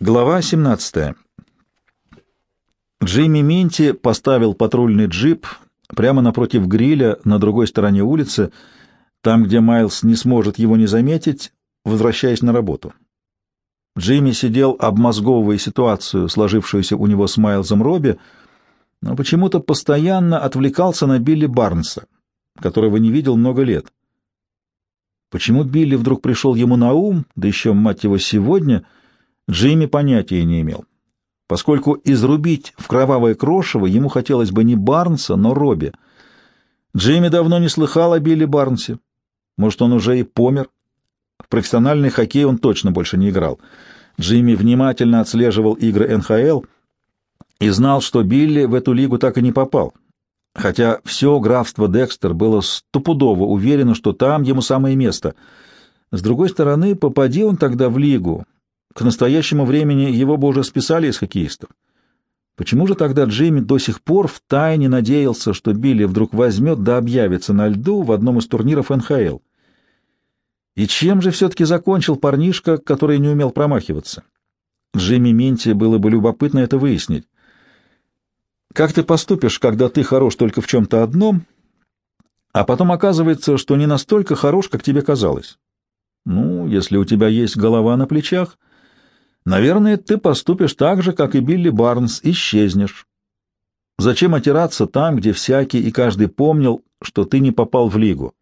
Глава 17. Джимми Минти поставил патрульный джип прямо напротив гриля на другой стороне улицы, там, где Майлз не сможет его не заметить, возвращаясь на работу. Джимми сидел, обмозговывая ситуацию, сложившуюся у него с Майлзом Робби, но почему-то постоянно отвлекался на Билли Барнса, которого не видел много лет. Почему Билли вдруг пришел ему на ум, да еще, мать его, сегодня, Джимми понятия не имел, поскольку изрубить в кровавое крошево ему хотелось бы не Барнса, но Робби. Джимми давно не слыхал о Билли Барнсе. Может, он уже и помер. В профессиональный хоккей он точно больше не играл. Джимми внимательно отслеживал игры НХЛ и знал, что Билли в эту лигу так и не попал. Хотя все графство Декстер было стопудово уверено, что там ему самое место. С другой стороны, попади он тогда в лигу, к настоящему времени его бы уже списали из хоккеистов. Почему же тогда Джимми до сих пор втайне надеялся, что Билли вдруг возьмет да объявится на льду в одном из турниров НХЛ? И чем же все-таки закончил парнишка, который не умел промахиваться? Джимми Минти было бы любопытно это выяснить. Как ты поступишь, когда ты хорош только в чем-то одном, а потом оказывается, что не настолько хорош, как тебе казалось? Ну, если у тебя есть голова на плечах, наверное, ты поступишь так же, как и Билли Барнс, исчезнешь. Зачем отираться там, где всякий и каждый помнил, что ты не попал в лигу?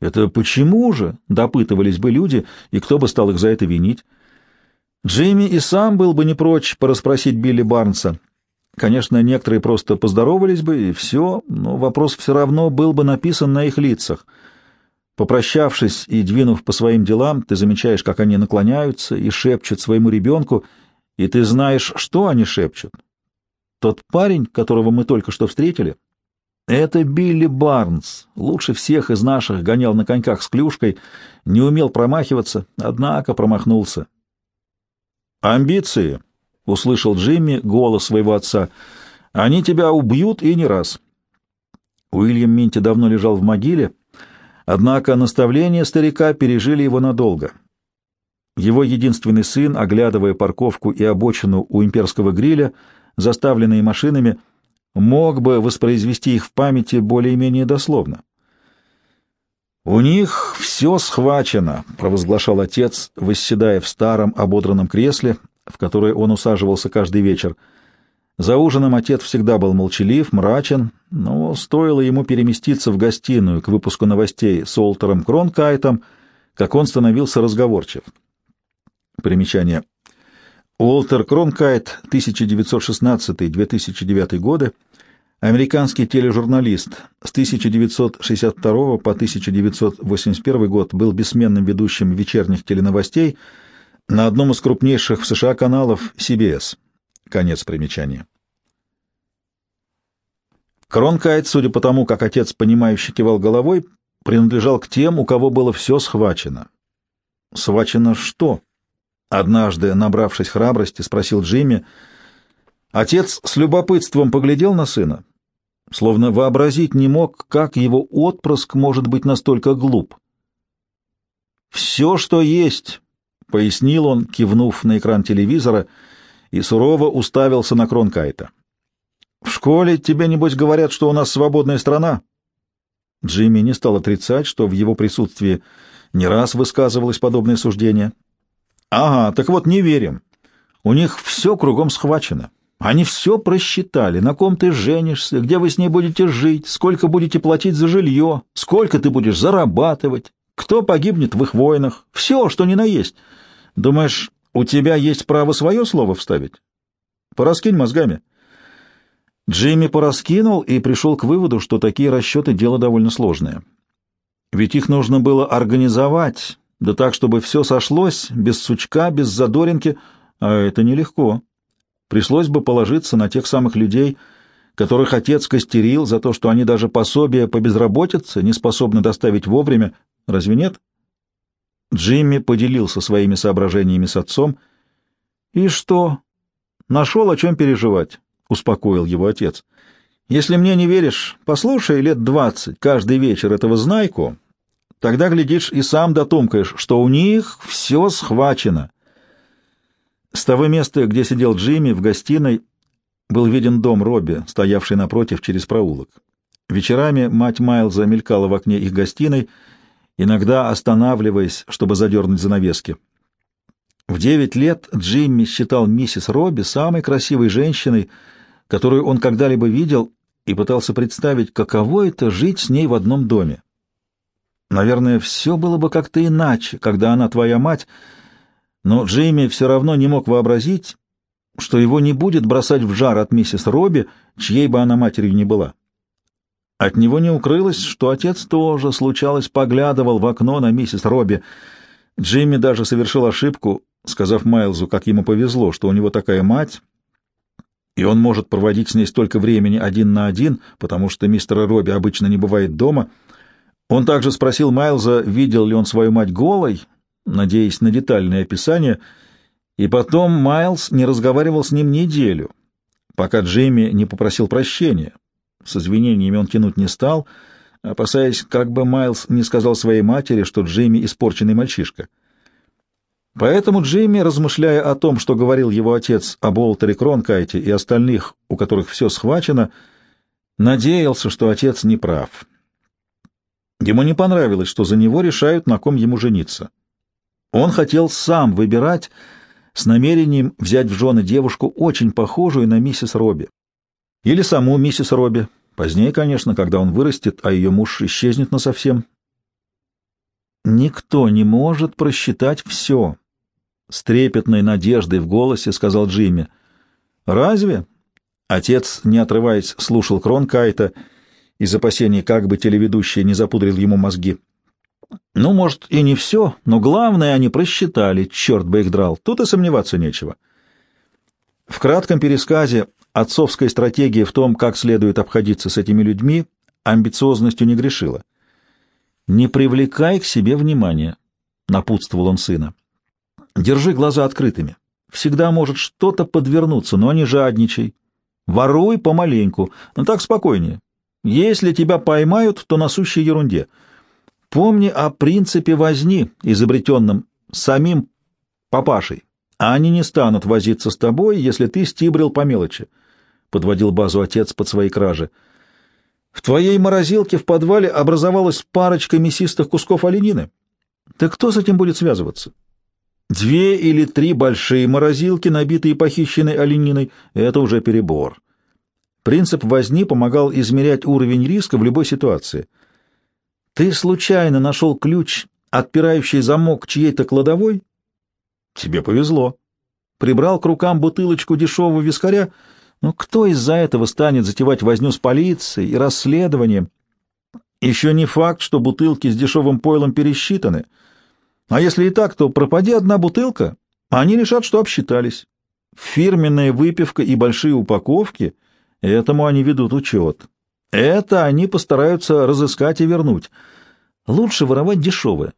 Это почему же, допытывались бы люди, и кто бы стал их за это винить? Джимми и сам был бы не прочь порасспросить Билли Барнса. Конечно, некоторые просто поздоровались бы, и все, но вопрос все равно был бы написан на их лицах. Попрощавшись и двинув по своим делам, ты замечаешь, как они наклоняются и шепчут своему ребенку, и ты знаешь, что они шепчут. Тот парень, которого мы только что встретили, это Билли Барнс, лучше всех из наших гонял на коньках с клюшкой, не умел промахиваться, однако промахнулся. «Амбиции!» — услышал Джимми голос своего отца. «Они тебя убьют и не раз». Уильям Минти давно лежал в могиле, однако наставления старика пережили его надолго. Его единственный сын, оглядывая парковку и обочину у имперского гриля, заставленные машинами, — мог бы воспроизвести их в памяти более-менее дословно. «У них все схвачено», — провозглашал отец, восседая в старом ободранном кресле, в которое он усаживался каждый вечер. За ужином отец всегда был молчалив, мрачен, но стоило ему переместиться в гостиную к выпуску новостей с Олтером Кронкайтом, как он становился разговорчив. Примечание. Уолтер Кронкайт, 1916-2009 годы, американский тележурналист, с 1962 по 1981 год был бессменным ведущим вечерних теленовостей на одном из крупнейших в США каналов CBS. Конец примечания. Кронкайт, судя по тому, как отец, понимающе кивал головой, принадлежал к тем, у кого было все схвачено. Схвачено что? Однажды, набравшись храбрости, спросил Джимми. Отец с любопытством поглядел на сына, словно вообразить не мог, как его отпрыск может быть настолько глуп. «Все, что есть», — пояснил он, кивнув на экран телевизора, и сурово уставился на Кронкайта. «В школе тебе, небось, говорят, что у нас свободная страна?» Джимми не стал отрицать, что в его присутствии не раз высказывалось подобное суждение. Ага, так вот не верим. У них все кругом схвачено. Они все просчитали, на ком ты женишься, где вы с ней будете жить, сколько будете платить за жилье, сколько ты будешь зарабатывать, кто погибнет в их войнах, все, что ни на есть. Думаешь, у тебя есть право свое слово вставить? Пораскинь мозгами. Джимми пораскинул и пришел к выводу, что такие расчеты — дело довольно сложное. Ведь их нужно было организовать, да так, чтобы все сошлось, без сучка, без задоринки, а это нелегко. Пришлось бы положиться на тех самых людей, которых отец костерил за то, что они даже пособие по безработице не способны доставить вовремя. Разве нет? Джимми поделился своими соображениями с отцом. «И что? Нашел, о чем переживать», — успокоил его отец. «Если мне не веришь, послушай лет двадцать каждый вечер этого знайку, Тогда, глядишь, и сам дотумкаешь, что у них все схвачено. С того места, где сидел Джимми, в гостиной, был виден дом Робби, стоявший напротив через проулок. Вечерами мать Майлза мелькала в окне их гостиной, иногда останавливаясь, чтобы задернуть занавески. В девять лет Джимми считал миссис Робби самой красивой женщиной, которую он когда-либо видел, и пытался представить, каково это жить с ней в одном доме. Наверное, все было бы как-то иначе, когда она твоя мать, но Джимми все равно не мог вообразить, что его не будет бросать в жар от миссис Робби, чьей бы она матерью не была. От него не укрылось, что отец тоже, случалось, поглядывал в окно на миссис Робби. Джимми даже совершил ошибку, сказав Майлзу, как ему повезло, что у него такая мать, и он может проводить с ней столько времени один на один, потому что мистера Робби обычно не бывает дома. Он также спросил Майлза, видел ли он свою мать голой, надеясь на детальное описание, и потом Майлз не разговаривал с ним неделю, пока Джимми не попросил прощения. С извинениями он тянуть не стал, опасаясь, как бы Майлз не сказал своей матери, что Джимми испорченный мальчишка. Поэтому Джимми, размышляя о том, что говорил его отец об Уолтере Кронкайте и остальных, у которых все схвачено, надеялся, что отец не прав. Ему не понравилось, что за него решают, на ком ему жениться. Он хотел сам выбирать с намерением взять в жены девушку, очень похожую на миссис Робби. Или саму миссис Робби. Позднее, конечно, когда он вырастет, а ее муж исчезнет насовсем. Никто не может просчитать все. С трепетной надеждой в голосе сказал Джимми. «Разве?» Отец, не отрываясь, слушал Кронкайта из опасений, как бы телеведущий не запудрил ему мозги. Ну, может, и не все, но главное они просчитали, черт бы их драл, тут и сомневаться нечего. В кратком пересказе отцовская стратегия в том, как следует обходиться с этими людьми, амбициозностью не грешила. «Не привлекай к себе внимания», — напутствовал он сына. «Держи глаза открытыми. Всегда может что-то подвернуться, но не жадничай. Воруй помаленьку, но так спокойнее. Если тебя поймают, то на сущей ерунде. Помни о принципе возни, изобретенном самим папашей. Они не станут возиться с тобой, если ты стибрил по мелочи. — подводил базу отец под свои кражи. «В твоей морозилке в подвале образовалась парочка мясистых кусков оленины. Ты кто с этим будет связываться? Две или три большие морозилки, набитые похищенной олениной — это уже перебор. Принцип возни помогал измерять уровень риска в любой ситуации. Ты случайно нашел ключ, отпирающий замок чьей-то кладовой? Тебе повезло. Прибрал к рукам бутылочку дешевого вискаря — но кто из-за этого станет затевать возню с полицией и расследованием? Еще не факт, что бутылки с дешевым пойлом пересчитаны. А если и так, то пропади одна бутылка, а они решат, что обсчитались. Фирменная выпивка и большие упаковки — этому они ведут учет. Это они постараются разыскать и вернуть. Лучше воровать дешевое.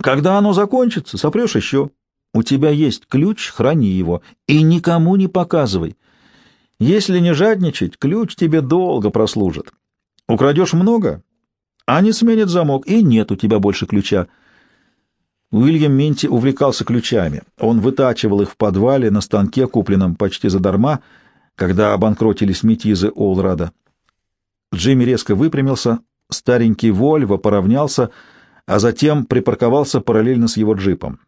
Когда оно закончится, сопрешь еще. У тебя есть ключ, храни его и никому не показывай. Если не жадничать, ключ тебе долго прослужит. Украдешь много, а не сменит замок, и нет у тебя больше ключа. Уильям Минти увлекался ключами. Он вытачивал их в подвале на станке, купленном почти задарма, когда обанкротились метизы Олрада. Джимми резко выпрямился, старенький Вольво поравнялся, а затем припарковался параллельно с его джипом.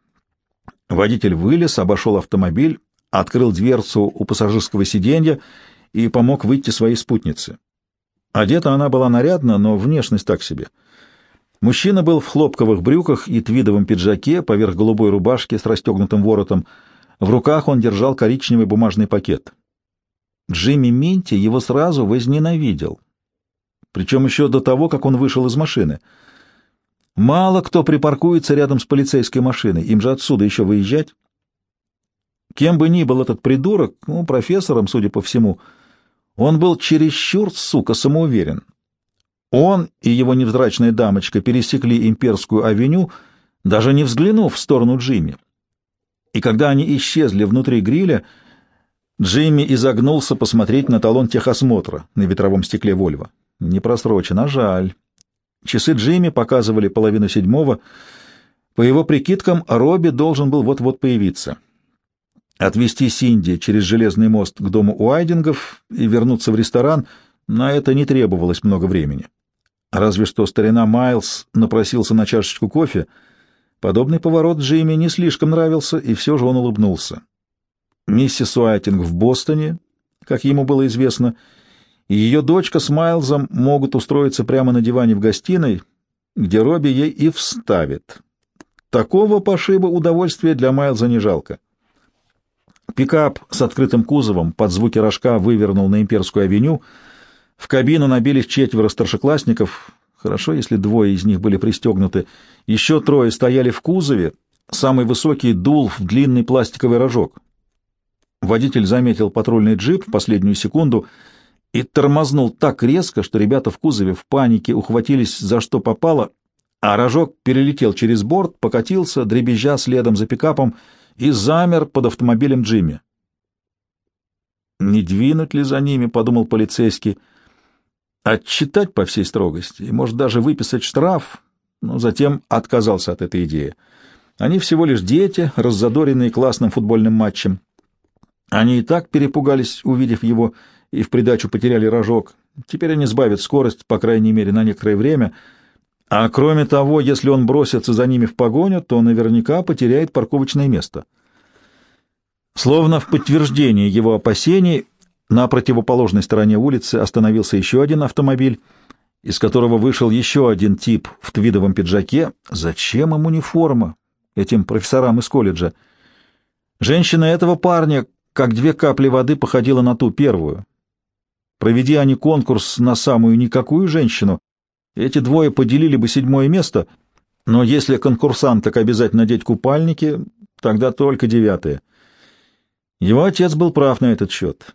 Водитель вылез, обошел автомобиль открыл дверцу у пассажирского сиденья и помог выйти своей спутнице. Одета она была нарядно, но внешность так себе. Мужчина был в хлопковых брюках и твидовом пиджаке поверх голубой рубашки с расстегнутым воротом. В руках он держал коричневый бумажный пакет. Джимми Минти его сразу возненавидел. Причем еще до того, как он вышел из машины. Мало кто припаркуется рядом с полицейской машиной, им же отсюда еще выезжать. Кем бы ни был этот придурок, ну, профессором, судя по всему, он был чересчур, сука, самоуверен. Он и его невзрачная дамочка пересекли имперскую авеню, даже не взглянув в сторону Джимми. И когда они исчезли внутри гриля, Джимми изогнулся посмотреть на талон техосмотра на ветровом стекле Вольво. Не просрочен, а жаль. Часы Джимми показывали половину седьмого. По его прикидкам, Робби должен был вот-вот появиться. Отвезти Синди через железный мост к дому Уайдингов и вернуться в ресторан, на это не требовалось много времени. Разве что старина Майлз напросился на чашечку кофе. Подобный поворот Джимми не слишком нравился, и все же он улыбнулся. Миссис Уайтинг в Бостоне, как ему было известно, и ее дочка с Майлзом могут устроиться прямо на диване в гостиной, где Робби ей и вставит. Такого пошиба удовольствия для Майлза не жалко. Пикап с открытым кузовом под звуки рожка вывернул на Имперскую авеню. В кабину набились четверо старшеклассников. Хорошо, если двое из них были пристегнуты. Еще трое стояли в кузове. Самый высокий дул в длинный пластиковый рожок. Водитель заметил патрульный джип в последнюю секунду и тормознул так резко, что ребята в кузове в панике ухватились за что попало, а рожок перелетел через борт, покатился, дребезжа следом за пикапом, и замер под автомобилем Джимми. «Не двинуть ли за ними?» — подумал полицейский. «Отчитать по всей строгости и, может, даже выписать штраф?» Но затем отказался от этой идеи. Они всего лишь дети, раззадоренные классным футбольным матчем. Они и так перепугались, увидев его, и в придачу потеряли рожок. Теперь они сбавят скорость, по крайней мере, на некоторое время — а кроме того, если он бросится за ними в погоню, то наверняка потеряет парковочное место. Словно в подтверждение его опасений, на противоположной стороне улицы остановился еще один автомобиль, из которого вышел еще один тип в твидовом пиджаке. Зачем им униформа этим профессорам из колледжа? Женщина этого парня, как две капли воды, походила на ту первую. Проведи они конкурс на самую никакую женщину, эти двое поделили бы седьмое место, но если конкурсанток обязательно надеть купальники, тогда только девятое. Его отец был прав на этот счет.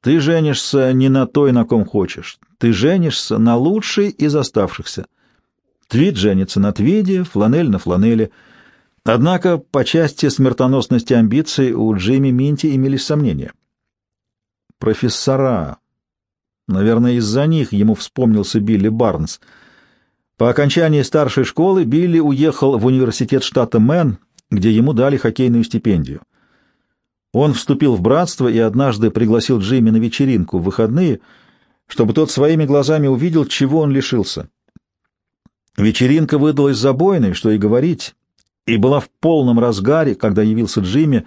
Ты женишься не на той, на ком хочешь. Ты женишься на лучшей из оставшихся. Твит женится на твиде, фланель на фланеле. Однако по части смертоносности амбиций у Джимми Минти имелись сомнения. Профессора, Наверное, из-за них ему вспомнился Билли Барнс. По окончании старшей школы Билли уехал в университет штата Мэн, где ему дали хоккейную стипендию. Он вступил в братство и однажды пригласил Джимми на вечеринку в выходные, чтобы тот своими глазами увидел, чего он лишился. Вечеринка выдалась забойной, что и говорить, и была в полном разгаре, когда явился Джимми,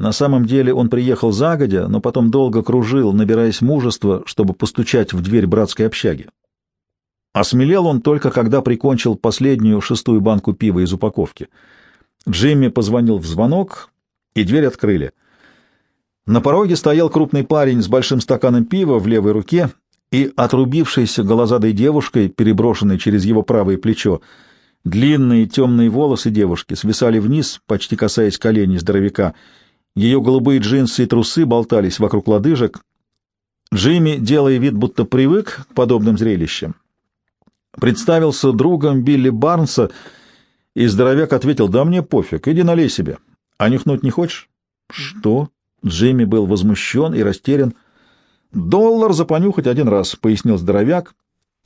на самом деле он приехал загодя, но потом долго кружил, набираясь мужества, чтобы постучать в дверь братской общаги. Осмелел он только, когда прикончил последнюю шестую банку пива из упаковки. Джимми позвонил в звонок, и дверь открыли. На пороге стоял крупный парень с большим стаканом пива в левой руке и отрубившейся голозадой девушкой, переброшенной через его правое плечо. Длинные темные волосы девушки свисали вниз, почти касаясь коленей здоровяка — ее голубые джинсы и трусы болтались вокруг лодыжек. Джимми, делая вид, будто привык к подобным зрелищам, представился другом Билли Барнса, и здоровяк ответил, «Да мне пофиг, иди налей себе. А нюхнуть не хочешь?» «Что?» Джимми был возмущен и растерян. «Доллар за понюхать один раз», — пояснил здоровяк,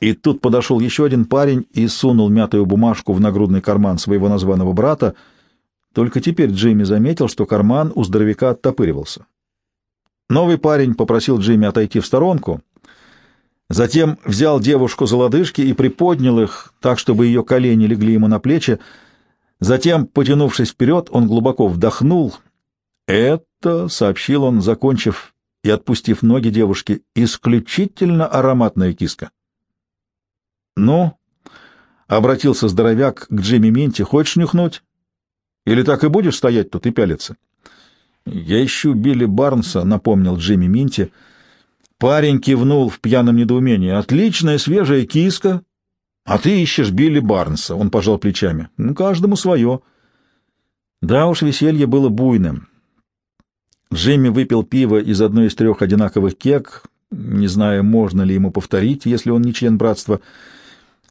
и тут подошел еще один парень и сунул мятую бумажку в нагрудный карман своего названного брата — только теперь Джимми заметил, что карман у здоровяка оттопыривался. Новый парень попросил Джимми отойти в сторонку, затем взял девушку за лодыжки и приподнял их так, чтобы ее колени легли ему на плечи. Затем, потянувшись вперед, он глубоко вдохнул. «Это», — сообщил он, закончив и отпустив ноги девушки, — «исключительно ароматная киска». «Ну?» — обратился здоровяк к Джимми Минти. «Хочешь нюхнуть?» Или так и будешь стоять тут и пялиться? — Я ищу Билли Барнса, — напомнил Джимми Минти. Парень кивнул в пьяном недоумении. — Отличная свежая киска. — А ты ищешь Билли Барнса, — он пожал плечами. — Ну, каждому свое. Да уж, веселье было буйным. Джимми выпил пиво из одной из трех одинаковых кек, не зная, можно ли ему повторить, если он не член братства, —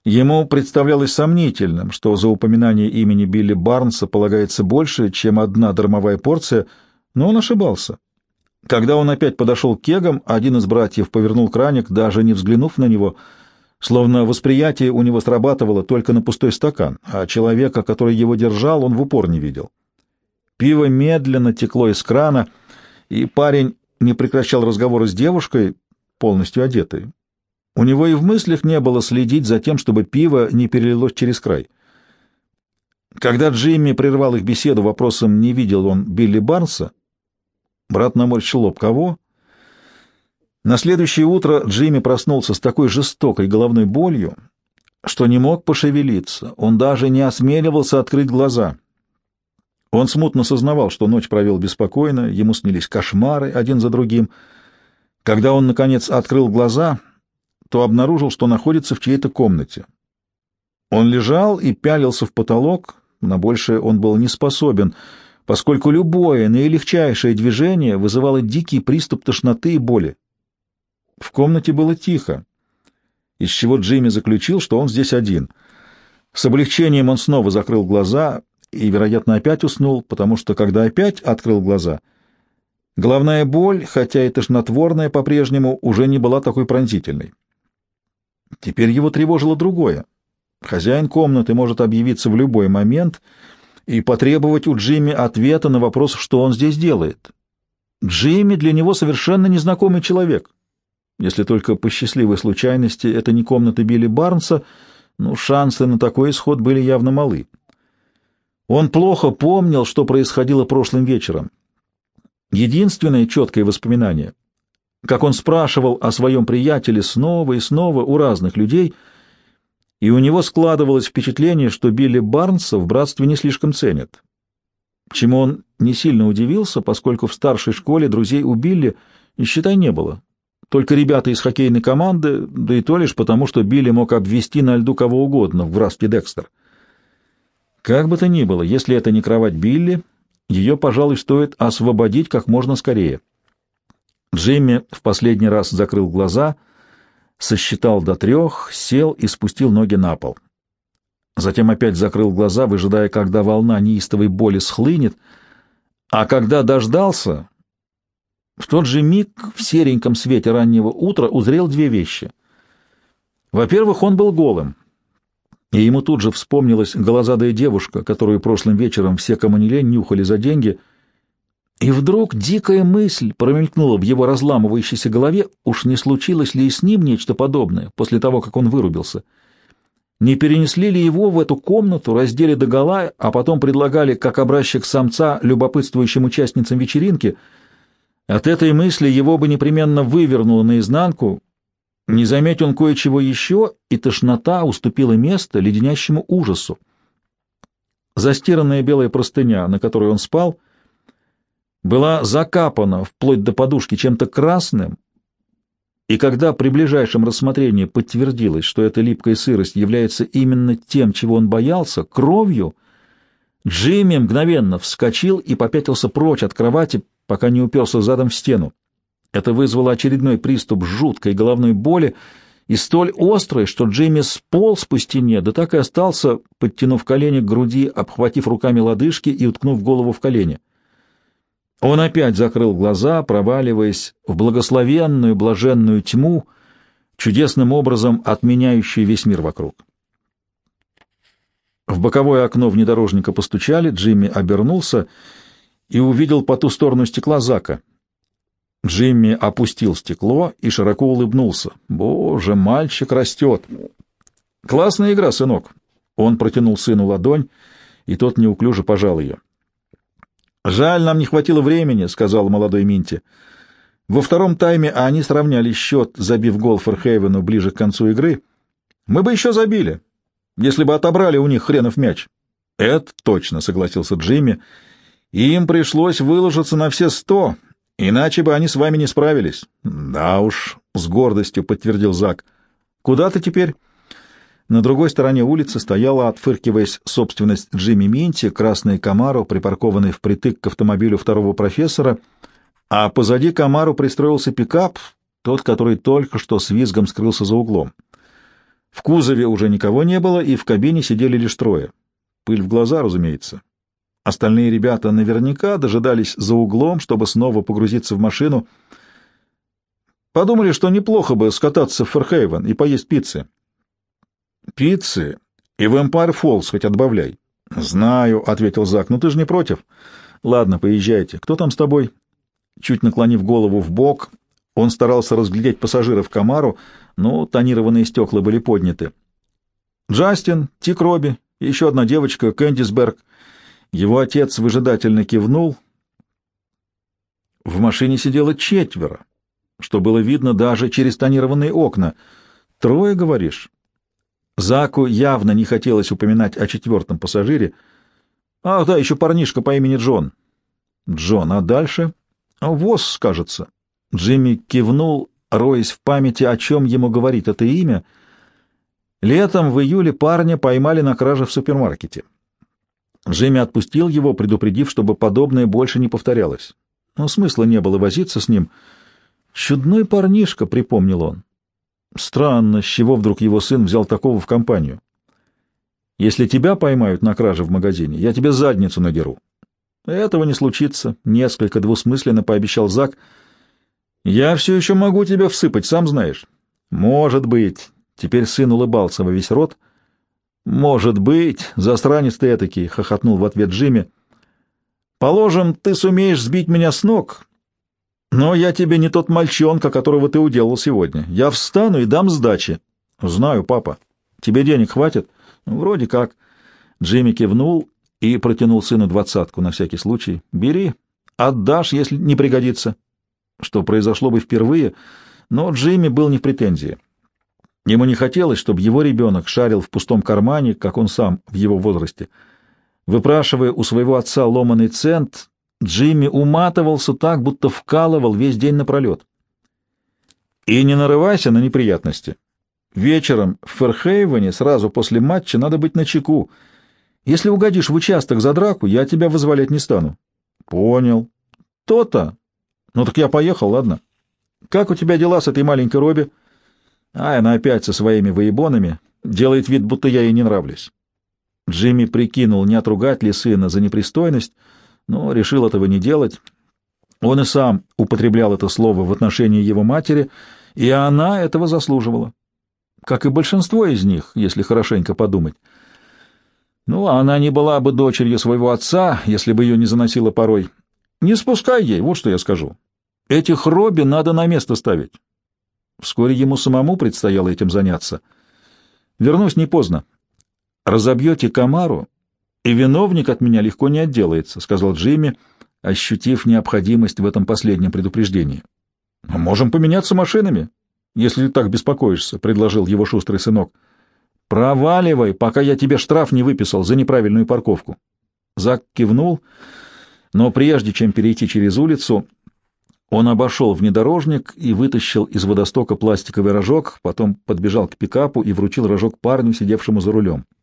Ему представлялось сомнительным, что за упоминание имени Билли Барнса полагается больше, чем одна дармовая порция, но он ошибался. Когда он опять подошел к кегам, один из братьев повернул краник, даже не взглянув на него, словно восприятие у него срабатывало только на пустой стакан, а человека, который его держал, он в упор не видел. Пиво медленно текло из крана, и парень не прекращал разговора с девушкой, полностью одетой. У него и в мыслях не было следить за тем, чтобы пиво не перелилось через край. Когда Джимми прервал их беседу вопросом, не видел он Билли Барнса, брат наморщил лоб. Кого? На следующее утро Джимми проснулся с такой жестокой головной болью, что не мог пошевелиться. Он даже не осмеливался открыть глаза. Он смутно сознавал, что ночь провел беспокойно, ему снились кошмары один за другим. Когда он, наконец, открыл глаза, то обнаружил, что находится в чьей-то комнате. Он лежал и пялился в потолок, на большее он был не способен, поскольку любое наилегчайшее движение вызывало дикий приступ тошноты и боли. В комнате было тихо, из чего Джимми заключил, что он здесь один. С облегчением он снова закрыл глаза и, вероятно, опять уснул, потому что, когда опять открыл глаза, головная боль, хотя и тошнотворная по-прежнему, уже не была такой пронзительной. Теперь его тревожило другое. Хозяин комнаты может объявиться в любой момент и потребовать у Джимми ответа на вопрос, что он здесь делает. Джимми для него совершенно незнакомый человек. Если только по счастливой случайности это не комната Билли Барнса, но шансы на такой исход были явно малы. Он плохо помнил, что происходило прошлым вечером. Единственное четкое воспоминание, как он спрашивал о своем приятеле снова и снова у разных людей, и у него складывалось впечатление, что Билли Барнса в братстве не слишком ценят. Чему он не сильно удивился, поскольку в старшей школе друзей у Билли, считай, не было. Только ребята из хоккейной команды, да и то лишь потому, что Билли мог обвести на льду кого угодно в братстве Декстер. Как бы то ни было, если это не кровать Билли, ее, пожалуй, стоит освободить как можно скорее. Джимми в последний раз закрыл глаза, сосчитал до трех, сел и спустил ноги на пол. Затем опять закрыл глаза, выжидая, когда волна неистовой боли схлынет, а когда дождался, в тот же миг в сереньком свете раннего утра узрел две вещи. Во-первых, он был голым, и ему тут же вспомнилась голозадая девушка, которую прошлым вечером все, лень, нюхали за деньги. И вдруг дикая мысль промелькнула в его разламывающейся голове, уж не случилось ли с ним нечто подобное после того, как он вырубился. Не перенесли ли его в эту комнату, раздели догола, а потом предлагали, как образчик самца, любопытствующим участницам вечеринки — от этой мысли его бы непременно вывернуло наизнанку, не заметь он кое-чего еще, и тошнота уступила место леденящему ужасу. Застиранная белая простыня, на которой он спал, была закапана вплоть до подушки чем-то красным, и когда при ближайшем рассмотрении подтвердилось, что эта липкая сырость является именно тем, чего он боялся, кровью, Джимми мгновенно вскочил и попятился прочь от кровати, пока не уперся задом в стену. Это вызвало очередной приступ жуткой головной боли и столь острой, что Джимми сполз по стене, да так и остался, подтянув колени к груди, обхватив руками лодыжки и уткнув голову в колени. Он опять закрыл глаза, проваливаясь в благословенную, блаженную тьму, чудесным образом отменяющую весь мир вокруг. В боковое окно внедорожника постучали, Джимми обернулся и увидел по ту сторону стекла Зака. Джимми опустил стекло и широко улыбнулся. «Боже, мальчик растет!» «Классная игра, сынок!» Он протянул сыну ладонь, и тот неуклюже пожал ее. «Жаль, нам не хватило времени», — сказал молодой Минти. Во втором тайме они сравняли счет, забив гол Ферхейвену ближе к концу игры. «Мы бы еще забили, если бы отобрали у них хренов мяч». «Это точно», — согласился Джимми, — им пришлось выложиться на все сто, иначе бы они с вами не справились. — Да уж, — с гордостью подтвердил Зак. — Куда ты теперь? На другой стороне улицы стояла, отфыркиваясь, собственность Джимми Минти, красный Камаро, припаркованный впритык к автомобилю второго профессора, а позади Камаро пристроился пикап, тот, который только что с визгом скрылся за углом. В кузове уже никого не было, и в кабине сидели лишь трое. Пыль в глаза, разумеется. Остальные ребята наверняка дожидались за углом, чтобы снова погрузиться в машину. Подумали, что неплохо бы скататься в Ферхейвен и поесть пиццы. Пиццы и в Эмпайр Фоллс хоть отбавляй. Знаю, — ответил Зак, — но ты же не против. Ладно, поезжайте. Кто там с тобой? Чуть наклонив голову в бок, он старался разглядеть пассажиров Камару, но тонированные стекла были подняты. Джастин, Тик Робби, еще одна девочка, Кэндисберг. Его отец выжидательно кивнул. В машине сидело четверо, что было видно даже через тонированные окна. Трое, говоришь? Заку явно не хотелось упоминать о четвертом пассажире. Ах, да, еще парнишка по имени Джон. Джон, а дальше? ВОЗ, кажется. Джимми кивнул, роясь в памяти, о чем ему говорит это имя. Летом в июле парня поймали на краже в супермаркете. Джимми отпустил его, предупредив, чтобы подобное больше не повторялось. Но смысла не было возиться с ним. «Чудной парнишка», — припомнил он. Странно, с чего вдруг его сын взял такого в компанию. «Если тебя поймают на краже в магазине, я тебе задницу надеру». «Этого не случится», — несколько двусмысленно пообещал Зак. «Я все еще могу тебя всыпать, сам знаешь». «Может быть». Теперь сын улыбался во весь рот. «Может быть, засранец ты этакий», — хохотнул в ответ Джимми. «Положим, ты сумеешь сбить меня с ног, но я тебе не тот мальчонка, которого ты уделал сегодня. Я встану и дам сдачи». «Знаю, папа. Тебе денег хватит?» «Вроде как». Джимми кивнул и протянул сыну двадцатку на всякий случай. «Бери, отдашь, если не пригодится». Что произошло бы впервые, но Джимми был не в претензии. Ему не хотелось, чтобы его ребенок шарил в пустом кармане, как он сам в его возрасте. Выпрашивая у своего отца ломаный цент, Джимми уматывался так, будто вкалывал весь день напролет. И не нарывайся на неприятности. Вечером в Ферхейвене сразу после матча надо быть начеку. Если угодишь в участок за драку, я тебя вызволять не стану. — Понял. — То-то. Ну так я поехал, ладно. Как у тебя дела с этой маленькой Робби? А она опять со своими воебонами делает вид, будто я ей не нравлюсь. Джимми прикинул, не отругать ли сына за непристойность, но решил этого не делать. Он и сам употреблял это слово в отношении его матери, и она этого заслуживала. Как и большинство из них, если хорошенько подумать. Ну, она не была бы дочерью своего отца, если бы ее не заносила порой. Не спускай ей, вот что я скажу. Этих Робби надо на место ставить. Вскоре ему самому предстояло этим заняться. Вернусь не поздно. Разобьете Камару, и виновник от меня легко не отделается, — сказал Джимми, ощутив необходимость в этом последнем предупреждении. — Можем поменяться машинами, если ты так беспокоишься, — предложил его шустрый сынок. — Проваливай, пока я тебе штраф не выписал за неправильную парковку. Зак кивнул, но прежде чем перейти через улицу, он обошел внедорожник и вытащил из водостока пластиковый рожок, потом подбежал к пикапу и вручил рожок парню, сидевшему за рулем. —